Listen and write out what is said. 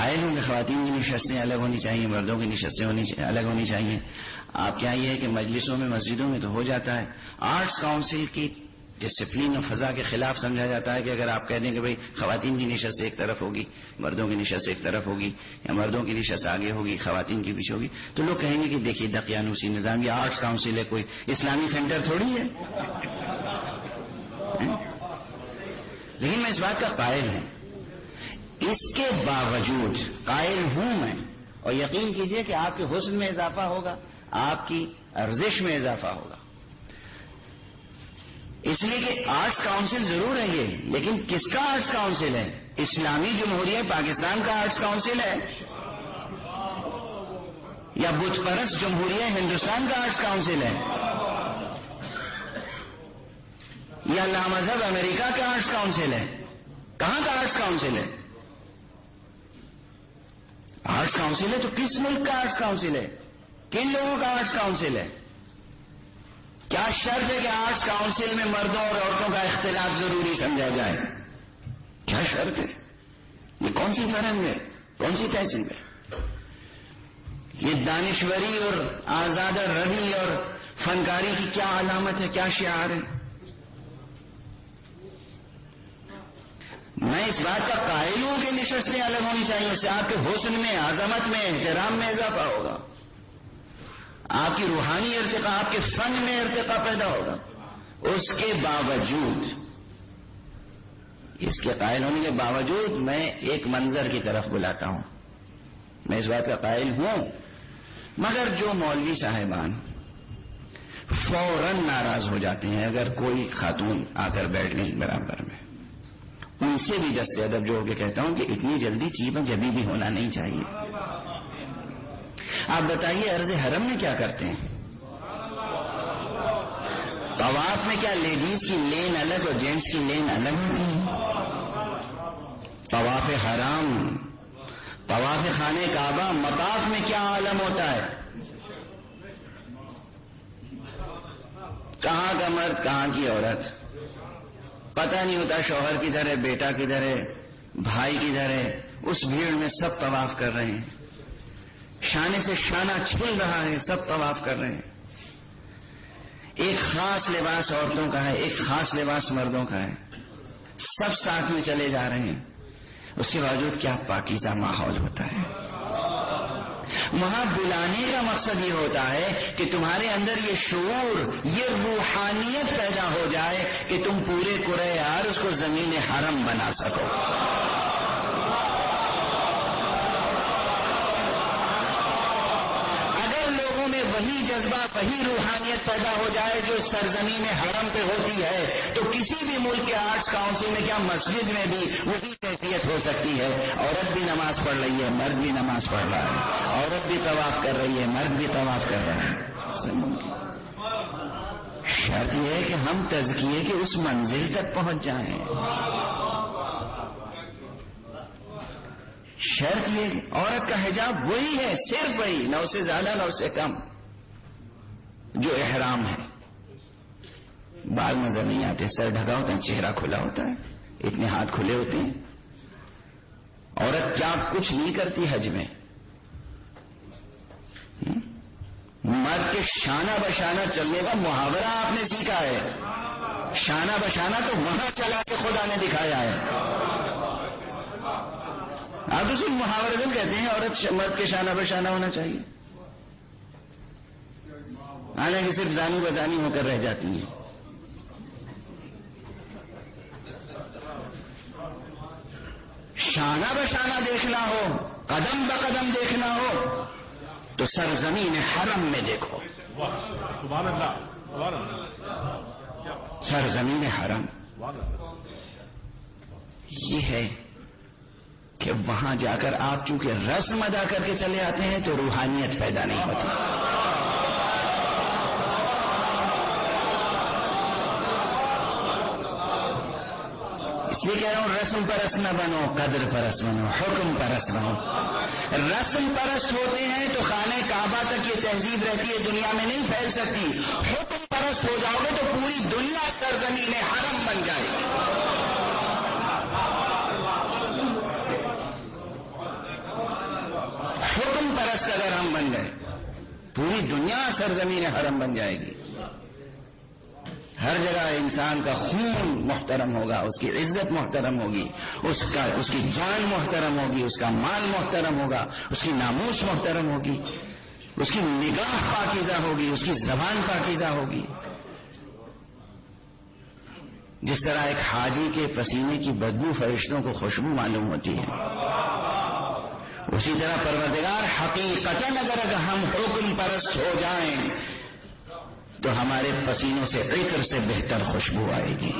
قائل ہوں کہ خواتین کی نشستیں الگ ہونی چاہیے، مردوں کی نشستیں ہونی الگ ہونی چاہیے۔ آپ کیا یہ ہے کہ مجلسوں میں، مسجدوں میں تو ہو جاتا ہے۔ آرٹس کاؤنسل کی ڈسپلین اور فضا کے خلاف سمجھا جاتا ہے کہ اگر آپ کہہ دیں کہ بھائی خواتین کی نشست ایک طرف ہوگی، مردوں کی نشست ایک طرف ہوگی، یا مردوں کی نشست آگے ہوگی، خواتین کی پیچھے ہوگی، تو لوگ کہیں گے کہ دیکھیے دقیانوسی نظام، یہ آرٹس کاؤنسل ہے، کوئی اسلامی سینٹر تھوڑی ہے۔ ہاں؟ لیکن میں اس بات کا قائل ہوں۔ اس کے باوجود قائل ہوں میں، اور یقین کیجیے کہ آپ کے حسن میں اضافہ ہوگا، آپ کی ارزش میں اضافہ ہوگا۔ اس لیے کہ آرٹس کاؤنسل ضرور ہے یہ، لیکن کس کا آرٹس کاؤنسل ہے؟ اسلامی جمہوریہ پاکستان کا آرٹس کاؤنسل ہے؟ یا بت پرست جمہوریہ ہندوستان کا آرٹس کاؤنسل ہے؟ یا لامذہب امریکہ کا آرٹس کاؤنسل ہے؟ کہاں کا آرٹس کاؤنسل ہے؟ آرٹس کاؤنسل ہے تو کس ملک کا آرٹس کاؤنسل ہے؟ کن لوگوں کا آرٹس کاؤنسل ہے؟ کیا شرط ہے کہ آرٹس کاؤنسل میں مردوں اور عورتوں کا اختلاف ضروری سمجھا جائے؟ کیا شرط ہے؟ یہ کون سی فرنگ ہے؟ کون سی تہذیب ہے؟ یہ دانشوری اور آزاد روی اور فنکاری کی کیا علامت ہے؟ کیا شعار ہے؟ میں اس بات کا قائل ہوں کہ نشستیں الگ ہونی چاہیے، اس سے آپ کے حسن میں، عظمت میں، احترام میں اضافہ ہوگا۔ آپ کی روحانی ارتقا آپ کے فن میں ارتقا پیدا ہوگا۔ اس کے باوجود، اس کے قائل ہونے کے باوجود میں ایک منظر کی طرف بلاتا ہوں۔ میں اس بات کا قائل ہوں، مگر جو مولوی صاحبان فوراً ناراض ہو جاتے ہیں اگر کوئی خاتون آ کر بیٹھ گئی برابر میں۔ ان سے بھی دست ادب جوڑ کے کہتا ہوں کہ اتنی جلدی چیپن جبھی بھی ہونا نہیں چاہیے۔ آپ بتائیے عرض حرم میں کیا کرتے ہیں؟ طواف میں کیا لیڈیز کی لین الگ اور جینٹس کی لین الگ ہوتی ہے طواف حرام، طواف خانے کعبہ، مطاف میں کیا عالم ہوتا ہے؟ کہاں کا مرد، کہاں کی عورت؟ پتہ نہیں ہوتا شوہر کدھر ہے، بیٹا کدھر ہے، بھائی کدھر ہے، اس بھیڑ میں سب طواف کر رہے ہیں۔ شانے سے شانہ چھل رہا ہے، سب طواف کر رہے ہیں۔ ایک خاص لباس عورتوں کا ہے، ایک خاص لباس مردوں کا ہے۔ سب ساتھ میں چلے جا رہے ہیں۔ اس کے باوجود کیا پاکیزہ ماحول ہوتا ہے۔ وہاں بلانے کا مقصد یہ ہوتا ہے کہ تمہارے اندر یہ شعور، یہ روحانیت پیدا ہو جائے کہ تم پورے کرے اس کو زمین حرم بنا سکو۔ وہی جذبہ، وہی روحانیت پیدا ہو جائے جو سرزمین حرم پہ ہوتی ہے، تو کسی بھی ملک کے آرٹس کاؤنسل میں کیا مسجد میں بھی وہی کیفیت سکتی ہے، عورت بھی نماز پڑھ رہی ہے، مرد بھی نماز پڑھ رہا ہے۔ عورت بھی طواف کر رہی ہے، مرد بھی طواف کر رہا ہے۔ شرط یہ ہے کہ ہم تزکیے کے اس منزل تک پہنچ جائیں۔ شرط یہ عورت کا حجاب وہی ہے، صرف وہی، نہ اسے زیادہ نہ اسے کم، جو احرام ہے۔ بال نظر نہیں آتے، سر ڈھکا ہوتا ہے چہرہ کھلا ہوتا ہے، اتنے ہاتھ کھلے ہوتے ہیں۔ عورت کیا کچھ نہیں کرتی حج میں۔ مرد کے شانہ بشانہ چلنے کا محاورہ آپ نے سیکھا ہے۔ شانہ بشانہ تو وہاں چلا کے خدا نے دکھایا ہے۔ آپ تو صرف محاورہ کہتے ہیں عورت مرد کے شانہ بشانہ ہونا چاہیے۔ حالانکہ صرف زانی بزانی ہو کر رہ جاتی ہیں۔ شانہ بشانہ دیکھنا ہو، قدم بقدم دیکھنا ہو، تو سرزمین حرم میں دیکھو۔ سرزمین حرم۔ یہ ہے کہ وہاں جا کر آپ چونکہ رسم ادا کر کے چلے آتے ہیں تو روحانیت پیدا نہیں ہوتی۔ اس لیے کہہ رہا ہوں رسم پرست نہ بنو، قدر پرست بنو، حکم پرست بنو۔ رسم پرست ہوتے ہیں تو خانے کعبہ تک یہ تہذیب رہتی ہے، دنیا میں نہیں پھیل سکتی۔ حکم پرست ہو جاؤ گے تو پوری دنیا سرزمین حرم بن جائے حکم پرست اگر ہم بن گئے، پوری دنیا سرزمین حرم بن جائے گی۔ ہر جگہ انسان کا خون محترم ہوگا، اس کی عزت محترم ہوگی، اس کا، اس کی جان محترم ہوگی، اس کا مال محترم ہوگا، اس کی ناموس محترم ہوگی، اس کی نگاہ پاکیزہ ہوگی، اس کی زبان پاکیزہ ہوگی۔ جس طرح ایک حاجی کے پسینے کی بدبو فرشتوں کو خوشبو معلوم ہوتی ہے، اسی طرح پروردگار حقیقت اگر ہم حکم پرست ہو جائیں تو ہمارے پسینوں سے عطر سے بہتر خوشبو آئے گی۔